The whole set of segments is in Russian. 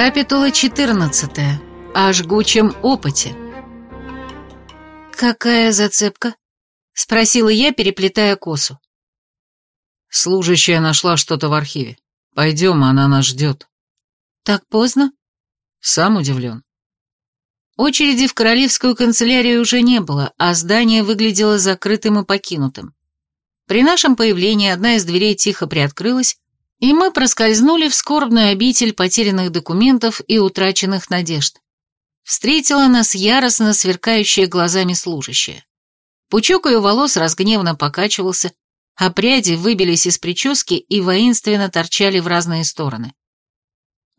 Капитула 14. О жгучем опыте. «Какая зацепка?» — спросила я, переплетая косу. Служащая нашла что-то в архиве. Пойдем, она нас ждет. «Так поздно?» Сам удивлен. Очереди в королевскую канцелярию уже не было, а здание выглядело закрытым и покинутым. При нашем появлении одна из дверей тихо приоткрылась, и мы проскользнули в скорбную обитель потерянных документов и утраченных надежд. Встретила нас яростно сверкающая глазами служащая. Пучок ее волос разгневно покачивался, а пряди выбились из прически и воинственно торчали в разные стороны.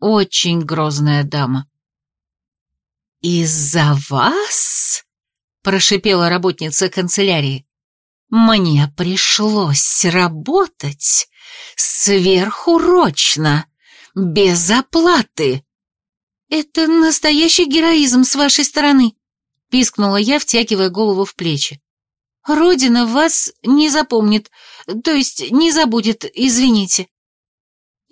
Очень грозная дама. «Из-за вас?» — прошипела работница канцелярии. «Мне пришлось работать сверхурочно, без оплаты». «Это настоящий героизм с вашей стороны», — пискнула я, втягивая голову в плечи. «Родина вас не запомнит, то есть не забудет, извините».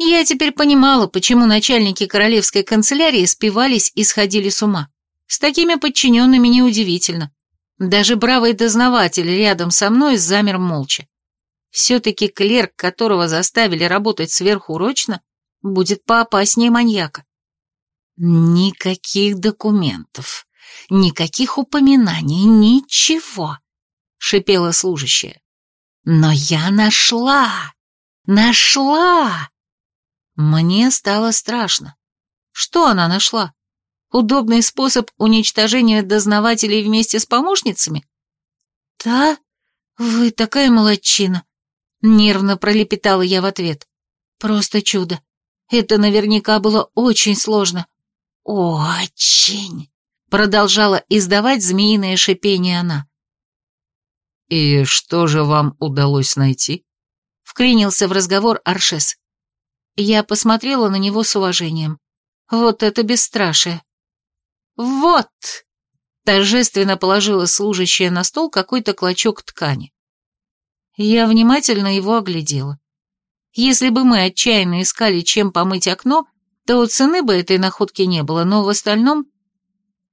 Я теперь понимала, почему начальники королевской канцелярии спивались и сходили с ума. С такими подчиненными неудивительно. Даже бравый дознаватель рядом со мной замер молча. Все-таки клерк, которого заставили работать сверхурочно, будет поопаснее маньяка. Никаких документов, никаких упоминаний, ничего, шипела служащая. Но я нашла, нашла. Мне стало страшно. Что она нашла? Удобный способ уничтожения дознавателей вместе с помощницами? Да, вы такая молодчина. Нервно пролепетала я в ответ. Просто чудо. Это наверняка было очень сложно. Очень. Продолжала издавать змеиное шипение она. «И что же вам удалось найти?» Вклинился в разговор Аршес. Я посмотрела на него с уважением. Вот это бесстрашие. Вот! Торжественно положила служащая на стол какой-то клочок ткани. Я внимательно его оглядела. Если бы мы отчаянно искали, чем помыть окно, то цены бы этой находки не было, но в остальном...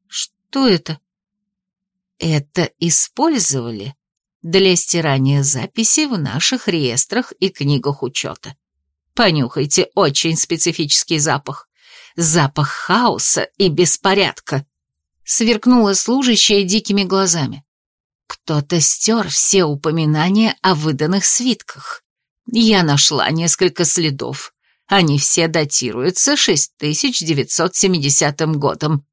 Что это? Это использовали для стирания записей в наших реестрах и книгах учета. Понюхайте очень специфический запах. Запах хаоса и беспорядка. Сверкнула служащая дикими глазами. Кто-то стер все упоминания о выданных свитках. Я нашла несколько следов. Они все датируются 6970 годом.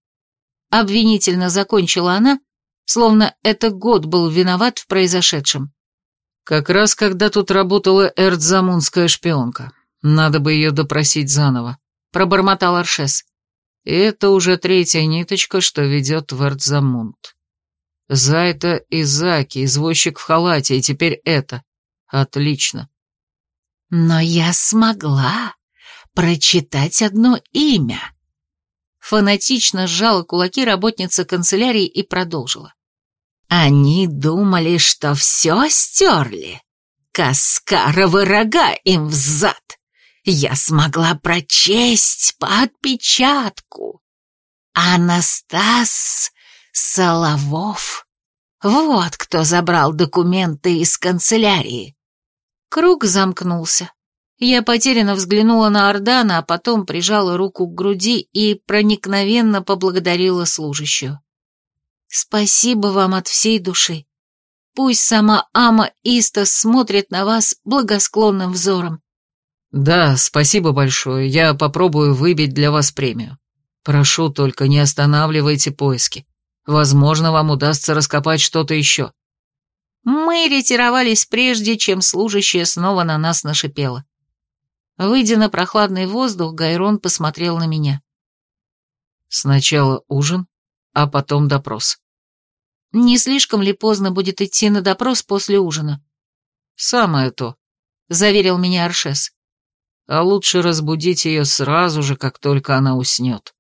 Обвинительно закончила она, словно этот год был виноват в произошедшем. Как раз когда тут работала эрдзамунская шпионка. Надо бы ее допросить заново», — пробормотал Аршес. И это уже третья ниточка, что ведет в Эрдзамунд. Зайта и Заки, извозчик в халате, и теперь это. Отлично. Но я смогла прочитать одно имя. Фанатично сжала кулаки работница канцелярии и продолжила. Они думали, что все стерли. Каскаровы рога им взад я смогла прочесть по отпечатку. Анастас Соловов. Вот кто забрал документы из канцелярии. Круг замкнулся. Я потерянно взглянула на Ордана, а потом прижала руку к груди и проникновенно поблагодарила служащую. «Спасибо вам от всей души. Пусть сама Ама Истас смотрит на вас благосклонным взором. «Да, спасибо большое. Я попробую выбить для вас премию. Прошу, только не останавливайте поиски. Возможно, вам удастся раскопать что-то еще». Мы ретировались прежде, чем служащая снова на нас нашипела. Выйдя на прохладный воздух, Гайрон посмотрел на меня. «Сначала ужин, а потом допрос». «Не слишком ли поздно будет идти на допрос после ужина?» «Самое то», — заверил меня Аршес а лучше разбудить ее сразу же, как только она уснет.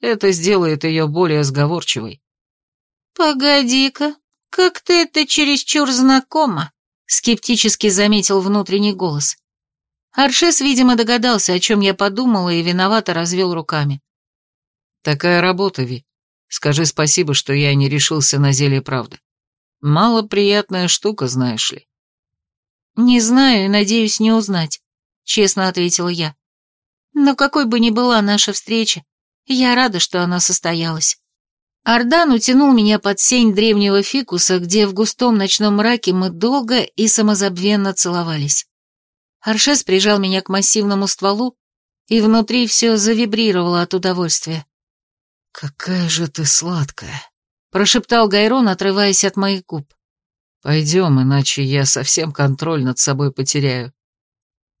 Это сделает ее более сговорчивой. «Погоди-ка, как-то это чересчур знакомо», — скептически заметил внутренний голос. Аршес, видимо, догадался, о чем я подумала, и виновато развел руками. Такая работа, Ви. Скажи спасибо, что я не решился на зелье правды. Малоприятная штука, знаешь ли. Не знаю и надеюсь не узнать, честно ответила я. Но какой бы ни была наша встреча, я рада, что она состоялась. Ардан утянул меня под сень древнего фикуса, где в густом ночном мраке мы долго и самозабвенно целовались. Аршес прижал меня к массивному стволу, и внутри все завибрировало от удовольствия. «Какая же ты сладкая!» — прошептал Гайрон, отрываясь от моих губ. «Пойдем, иначе я совсем контроль над собой потеряю».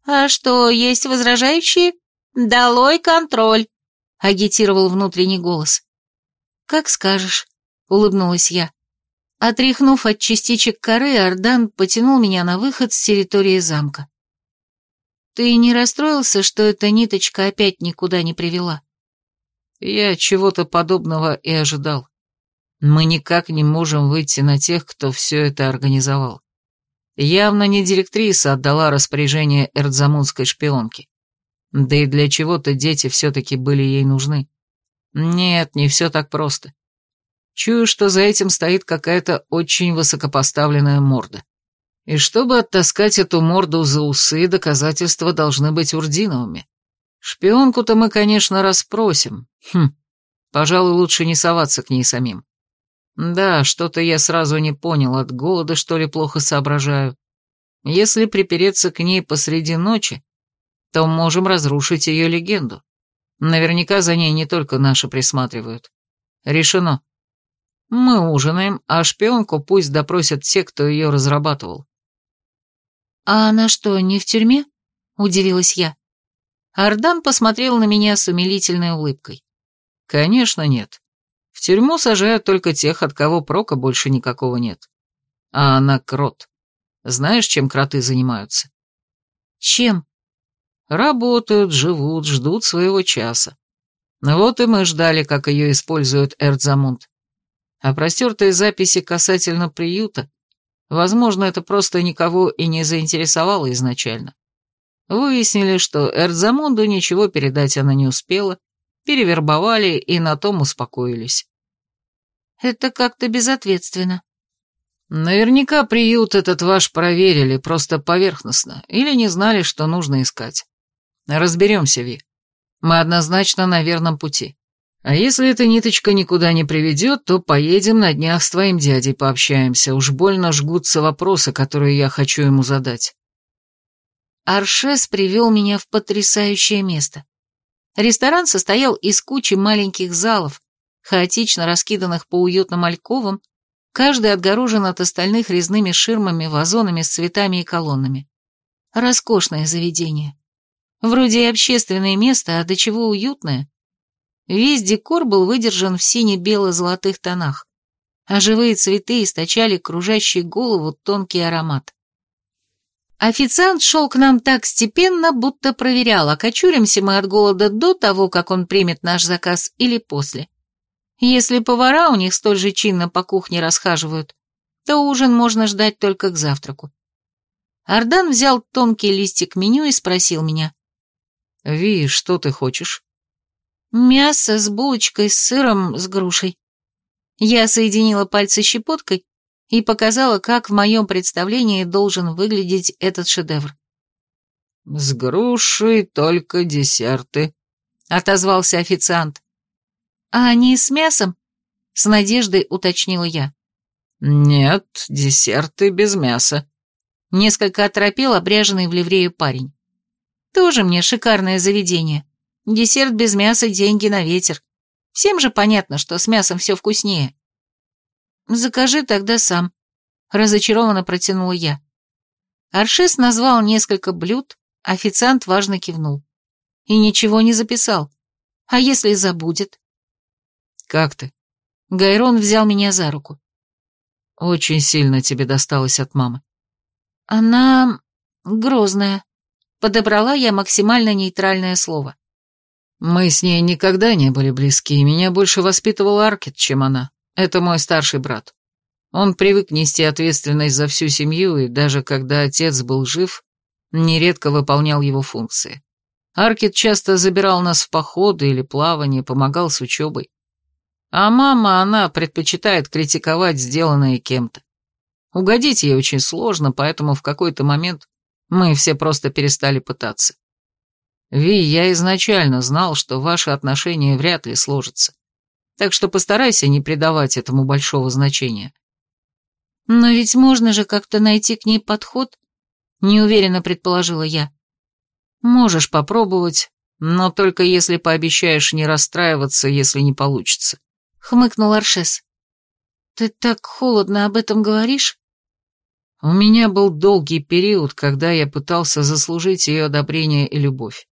«А что, есть возражающие? Долой контроль!» — агитировал внутренний голос. «Как скажешь», — улыбнулась я. Отряхнув от частичек коры, Ардан потянул меня на выход с территории замка. «Ты не расстроился, что эта ниточка опять никуда не привела?» Я чего-то подобного и ожидал. Мы никак не можем выйти на тех, кто все это организовал. Явно не директриса отдала распоряжение эрдзамунской шпионке. Да и для чего-то дети все-таки были ей нужны. Нет, не все так просто. Чую, что за этим стоит какая-то очень высокопоставленная морда. И чтобы оттаскать эту морду за усы, доказательства должны быть урдиновыми. Шпионку-то мы, конечно, расспросим. Хм, пожалуй, лучше не соваться к ней самим. Да, что-то я сразу не понял, от голода, что ли, плохо соображаю. Если припереться к ней посреди ночи, то можем разрушить ее легенду. Наверняка за ней не только наши присматривают. Решено. Мы ужинаем, а шпионку пусть допросят те, кто ее разрабатывал. «А она что, не в тюрьме?» — удивилась я. Ардан посмотрел на меня с умилительной улыбкой. «Конечно нет. В тюрьму сажают только тех, от кого прока больше никакого нет. А она крот. Знаешь, чем кроты занимаются?» «Чем?» «Работают, живут, ждут своего часа. Вот и мы ждали, как ее использует Эрдзамунд. А простертые записи касательно приюта, возможно, это просто никого и не заинтересовало изначально. Выяснили, что Эрдзамунду ничего передать она не успела, перевербовали и на том успокоились. Это как-то безответственно. Наверняка приют этот ваш проверили, просто поверхностно, или не знали, что нужно искать. Разберемся, Ви. Мы однозначно на верном пути. А если эта ниточка никуда не приведет, то поедем на днях с твоим дядей пообщаемся. Уж больно жгутся вопросы, которые я хочу ему задать. Аршес привел меня в потрясающее место. Ресторан состоял из кучи маленьких залов, хаотично раскиданных по уютным альковам, каждый отгорожен от остальных резными ширмами, вазонами с цветами и колоннами. Роскошное заведение. Вроде и общественное место, а до чего уютное. Весь декор был выдержан в сине-бело-золотых тонах, а живые цветы источали кружащий голову тонкий аромат. Официант шел к нам так степенно, будто проверял, окочуримся мы от голода до того, как он примет наш заказ, или после. Если повара у них столь же чинно по кухне расхаживают, то ужин можно ждать только к завтраку. Ардан взял тонкий листик меню и спросил меня. «Ви, что ты хочешь?» «Мясо с булочкой, с сыром, с грушей». Я соединила пальцы щепоткой и показала, как в моем представлении должен выглядеть этот шедевр. «С грушей только десерты», — отозвался официант. «А они с мясом?» — с надеждой уточнила я. «Нет, десерты без мяса», — несколько оторопел обряженный в ливрею парень. «Тоже мне шикарное заведение. Десерт без мяса, деньги на ветер. Всем же понятно, что с мясом все вкуснее». «Закажи тогда сам», — разочарованно протянула я. Аршес назвал несколько блюд, официант важно кивнул. И ничего не записал. А если забудет? «Как ты?» Гайрон взял меня за руку. «Очень сильно тебе досталось от мамы». «Она... грозная», — подобрала я максимально нейтральное слово. «Мы с ней никогда не были близки, и меня больше воспитывал Аркет, чем она. Это мой старший брат. Он привык нести ответственность за всю семью, и даже когда отец был жив, нередко выполнял его функции. Аркет часто забирал нас в походы или плавание, помогал с учебой. А мама, она предпочитает критиковать сделанное кем-то. Угодить ей очень сложно, поэтому в какой-то момент мы все просто перестали пытаться. Ви, я изначально знал, что ваши отношения вряд ли сложатся. Так что постарайся не придавать этому большого значения. Но ведь можно же как-то найти к ней подход, неуверенно предположила я. Можешь попробовать, но только если пообещаешь не расстраиваться, если не получится хмыкнул Аршес. «Ты так холодно об этом говоришь?» У меня был долгий период, когда я пытался заслужить ее одобрение и любовь.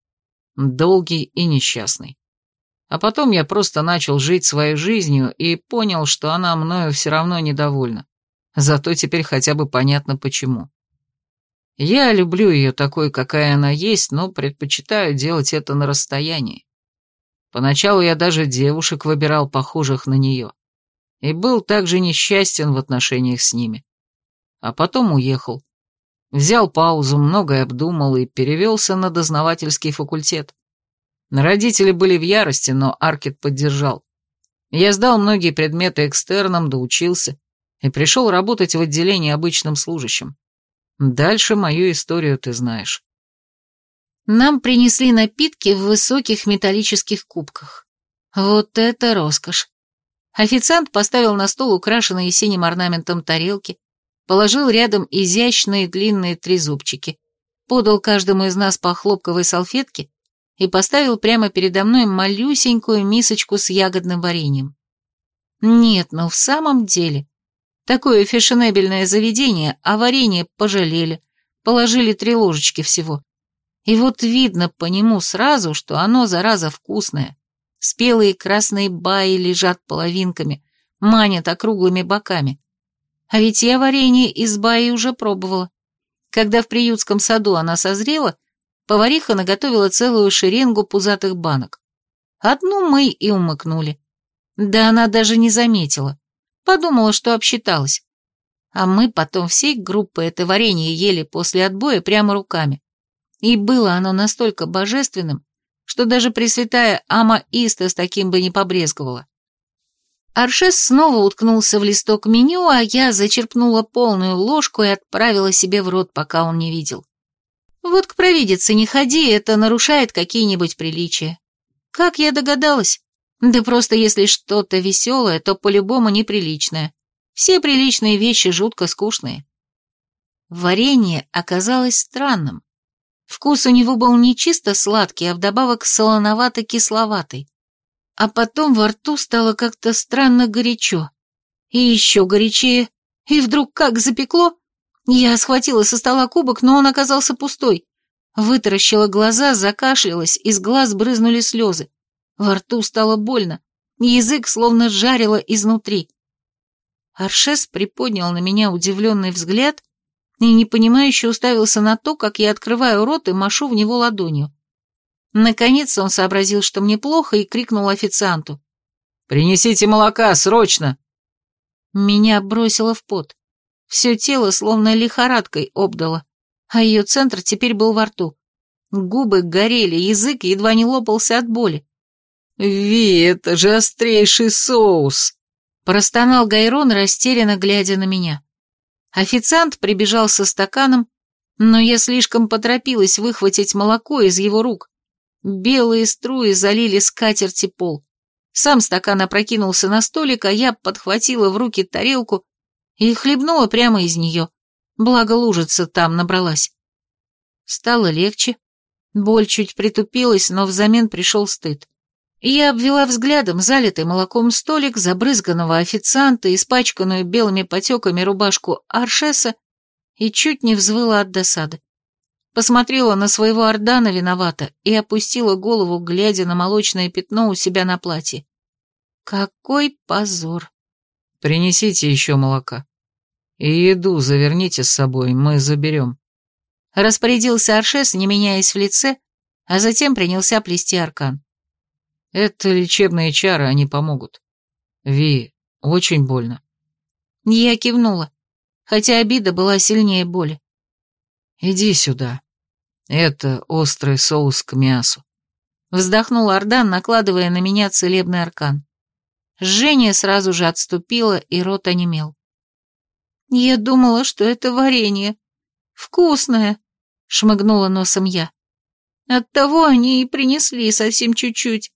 Долгий и несчастный. А потом я просто начал жить своей жизнью и понял, что она мною все равно недовольна. Зато теперь хотя бы понятно почему. Я люблю ее такой, какая она есть, но предпочитаю делать это на расстоянии. Поначалу я даже девушек выбирал похожих на нее. И был также несчастен в отношениях с ними. А потом уехал. Взял паузу, многое обдумал и перевелся на дознавательский факультет. Родители были в ярости, но Аркет поддержал. Я сдал многие предметы экстерном, доучился и пришел работать в отделении обычным служащим. Дальше мою историю ты знаешь. Нам принесли напитки в высоких металлических кубках. Вот это роскошь. Официант поставил на стол украшенные синим орнаментом тарелки, положил рядом изящные длинные трезубчики, подал каждому из нас по хлопковой салфетке и поставил прямо передо мной малюсенькую мисочку с ягодным вареньем. Нет, ну в самом деле, такое фешенебельное заведение, а варенье пожалели, положили три ложечки всего. И вот видно по нему сразу, что оно, зараза, вкусное. Спелые красные баи лежат половинками, манят округлыми боками. А ведь я варенье из баи уже пробовала. Когда в приютском саду она созрела, повариха наготовила целую шеренгу пузатых банок. Одну мы и умыкнули. Да она даже не заметила. Подумала, что обсчиталась. А мы потом всей группой это варенье ели после отбоя прямо руками. И было оно настолько божественным, что даже Пресвятая Ама Иста с таким бы не побрезговала. Аршес снова уткнулся в листок меню, а я зачерпнула полную ложку и отправила себе в рот, пока он не видел. Вот к провидице не ходи, это нарушает какие-нибудь приличия. Как я догадалась? Да просто если что-то веселое, то по-любому неприличное. Все приличные вещи жутко скучные. Варенье оказалось странным. Вкус у него был не чисто сладкий, а вдобавок солоновато-кисловатый. А потом во рту стало как-то странно горячо. И еще горячее. И вдруг как запекло. Я схватила со стола кубок, но он оказался пустой. Вытаращила глаза, закашлялась, из глаз брызнули слезы. Во рту стало больно. Язык словно жарило изнутри. Аршес приподнял на меня удивленный взгляд и непонимающе уставился на то, как я открываю рот и машу в него ладонью. Наконец он сообразил, что мне плохо, и крикнул официанту. «Принесите молока, срочно!» Меня бросило в пот. Все тело словно лихорадкой обдало, а ее центр теперь был во рту. Губы горели, язык едва не лопался от боли. «Ви, это же острейший соус!» Простонал Гайрон, растерянно глядя на меня. Официант прибежал со стаканом, но я слишком поторопилась выхватить молоко из его рук. Белые струи залили скатерть и пол. Сам стакан опрокинулся на столик, а я подхватила в руки тарелку и хлебнула прямо из нее. Благо лужица там набралась. Стало легче. Боль чуть притупилась, но взамен пришел стыд. Я обвела взглядом залитый молоком столик, забрызганного официанта, испачканную белыми потеками рубашку Аршеса и чуть не взвыла от досады. Посмотрела на своего Ордана виновата и опустила голову, глядя на молочное пятно у себя на платье. Какой позор! Принесите еще молока. И еду заверните с собой, мы заберем. Распорядился Аршес, не меняясь в лице, а затем принялся плести аркан. Это лечебные чары, они помогут. Ви, очень больно. Я кивнула, хотя обида была сильнее боли. Иди сюда. Это острый соус к мясу. Вздохнул Ардан, накладывая на меня целебный аркан. Жжение сразу же отступило, и рот онемел. «Я думала, что это варенье. Вкусное!» — шмыгнула носом я. «Оттого они и принесли совсем чуть-чуть.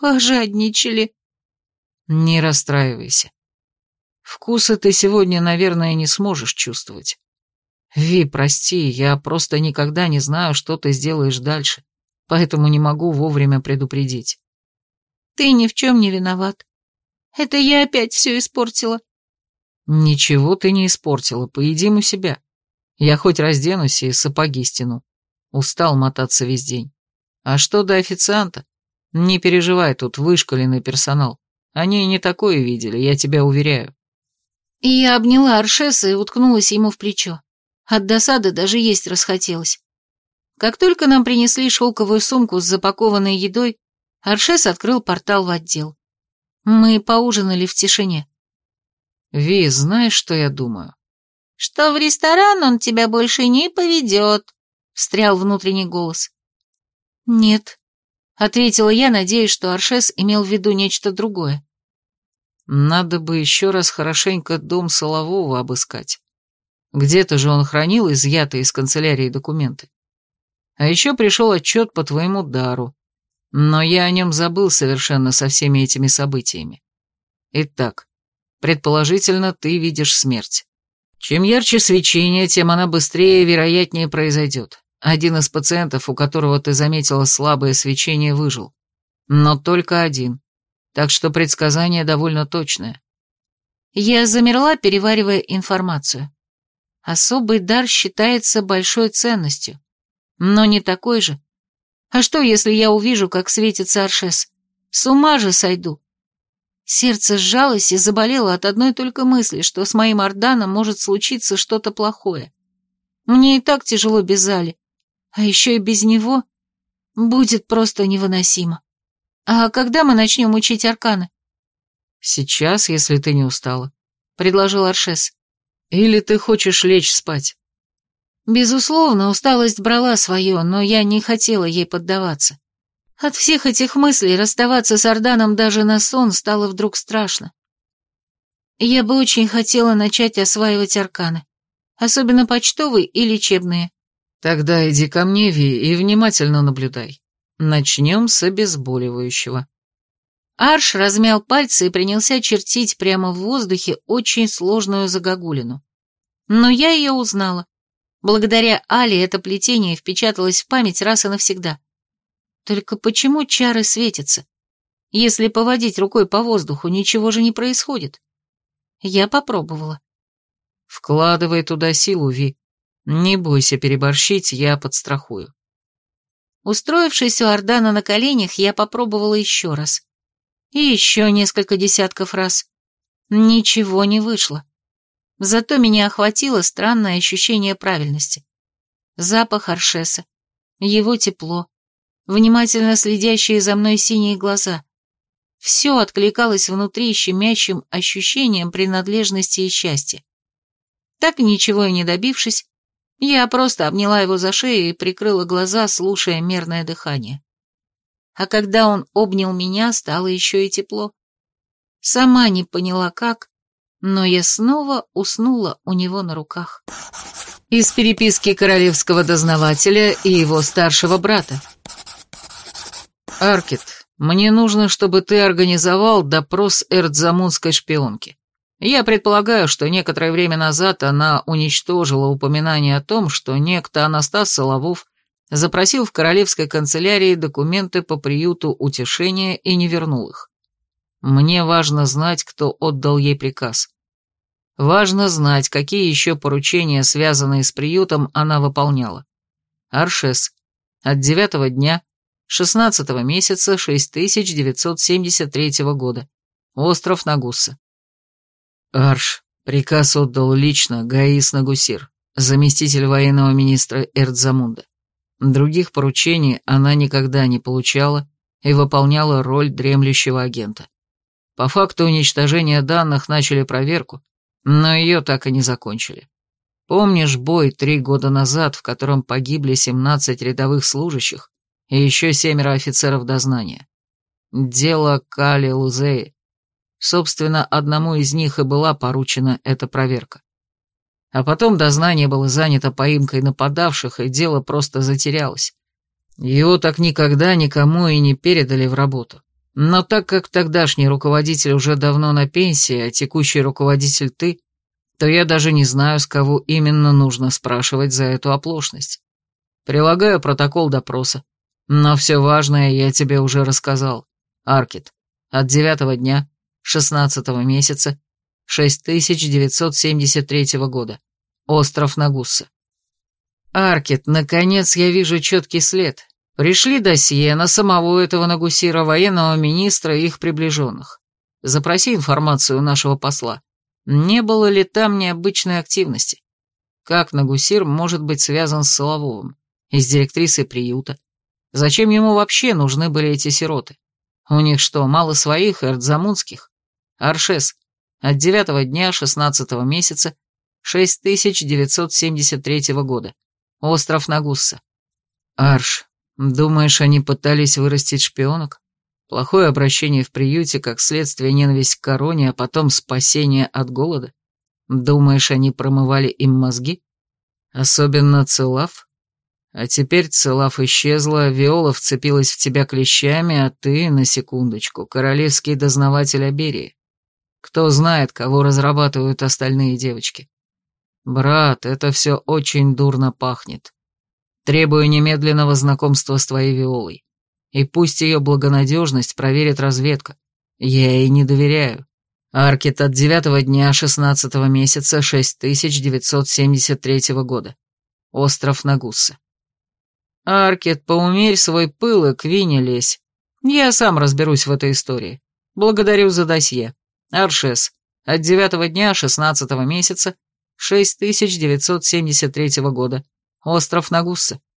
Пожадничали». «Не расстраивайся. Вкуса ты сегодня, наверное, не сможешь чувствовать. Ви, прости, я просто никогда не знаю, что ты сделаешь дальше, поэтому не могу вовремя предупредить». «Ты ни в чем не виноват. Это я опять все испортила». «Ничего ты не испортила, поедим у себя. Я хоть разденусь и сапоги стяну. Устал мотаться весь день. А что до официанта? Не переживай, тут вышкаленный персонал. Они не такое видели, я тебя уверяю». И я обняла Аршеса и уткнулась ему в плечо. От досады даже есть расхотелось. Как только нам принесли шелковую сумку с запакованной едой, Аршес открыл портал в отдел. Мы поужинали в тишине. «Ви, знаешь, что я думаю?» «Что в ресторан он тебя больше не поведет», — встрял внутренний голос. «Нет», — ответила я, надеясь, что Аршес имел в виду нечто другое. «Надо бы еще раз хорошенько дом Солового обыскать. Где-то же он хранил изъятые из канцелярии документы. А еще пришел отчет по твоему дару, но я о нем забыл совершенно со всеми этими событиями. Итак, предположительно, ты видишь смерть. Чем ярче свечение, тем она быстрее и вероятнее произойдет. Один из пациентов, у которого ты заметила слабое свечение, выжил. Но только один. Так что предсказание довольно точное. Я замерла, переваривая информацию. Особый дар считается большой ценностью. Но не такой же, а что, если я увижу, как светится Аршес? С ума же сойду. Сердце сжалось и заболело от одной только мысли, что с моим Орданом может случиться что-то плохое. Мне и так тяжело без Али, а еще и без него будет просто невыносимо. А когда мы начнем учить арканы? Сейчас, если ты не устала, — предложил Аршес. Или ты хочешь лечь спать? Безусловно, усталость брала свое, но я не хотела ей поддаваться. От всех этих мыслей расставаться с Орданом даже на сон стало вдруг страшно. Я бы очень хотела начать осваивать арканы, особенно почтовые и лечебные. Тогда иди ко мне, Ви, и внимательно наблюдай. Начнем с обезболивающего. Арш размял пальцы и принялся чертить прямо в воздухе очень сложную загогулину. Но я ее узнала. Благодаря Али это плетение впечаталось в память раз и навсегда. Только почему чары светятся? Если поводить рукой по воздуху, ничего же не происходит. Я попробовала. Вкладывай туда силу, Ви. Не бойся переборщить, я подстрахую. Устроившись у Ордана на коленях, я попробовала еще раз. И еще несколько десятков раз. Ничего не вышло. Зато меня охватило странное ощущение правильности. Запах Аршеса, его тепло, внимательно следящие за мной синие глаза. Все откликалось внутри щемящим ощущением принадлежности и счастья. Так ничего и не добившись, я просто обняла его за шею и прикрыла глаза, слушая мерное дыхание. А когда он обнял меня, стало еще и тепло. Сама не поняла как, но я снова уснула у него на руках. Из переписки королевского дознавателя и его старшего брата. «Аркет, мне нужно, чтобы ты организовал допрос эрдзамунской шпионки. Я предполагаю, что некоторое время назад она уничтожила упоминание о том, что некто Анастас Соловов запросил в королевской канцелярии документы по приюту утешения и не вернул их. Мне важно знать, кто отдал ей приказ. Важно знать, какие еще поручения, связанные с приютом, она выполняла. Аршес. От девятого дня, шестнадцатого месяца 6973 года. Остров Нагуса. Арш. Приказ отдал лично Гаис Нагусир, заместитель военного министра Эрдзамунда. Других поручений она никогда не получала и выполняла роль дремлющего агента. По факту уничтожения данных начали проверку, но ее так и не закончили. Помнишь бой три года назад, в котором погибли 17 рядовых служащих и еще семеро офицеров дознания? Дело Кали Лузеи. Собственно, одному из них и была поручена эта проверка. А потом дознание было занято поимкой нападавших, и дело просто затерялось. Его так никогда никому и не передали в работу. Но так как тогдашний руководитель уже давно на пенсии, а текущий руководитель ты, то я даже не знаю, с кого именно нужно спрашивать за эту оплошность. Прилагаю протокол допроса. Но все важное я тебе уже рассказал. Аркет. От девятого дня, шестнадцатого месяца, 6973 года. Остров Нагусса. Аркет, наконец я вижу четкий след. Пришли досье на самого этого Нагусира, военного министра и их приближенных. Запроси информацию у нашего посла. Не было ли там необычной активности? Как Нагусир может быть связан с Солововым? И с директрисой приюта? Зачем ему вообще нужны были эти сироты? У них что, мало своих эрдзамунских? Аршес. От девятого дня шестнадцатого месяца 6973 года. Остров Нагусса. Арш, думаешь, они пытались вырастить шпионок? Плохое обращение в приюте, как следствие ненависть к короне, а потом спасение от голода? Думаешь, они промывали им мозги? Особенно Целав? А теперь Целав исчезла, Виола вцепилась в тебя клещами, а ты, на секундочку, королевский дознаватель Аберии. Кто знает, кого разрабатывают остальные девочки. Брат, это все очень дурно пахнет. Требую немедленного знакомства с твоей Виолой. И пусть ее благонадежность проверит разведка. Я ей не доверяю. Аркет от девятого дня шестнадцатого месяца 6973 года. Остров Нагусса. Аркет, поумерь свой пыл и к лезь. Я сам разберусь в этой истории. Благодарю за досье. Аршес. От девятого дня шестнадцатого месяца 6973 года. Остров Нагусса.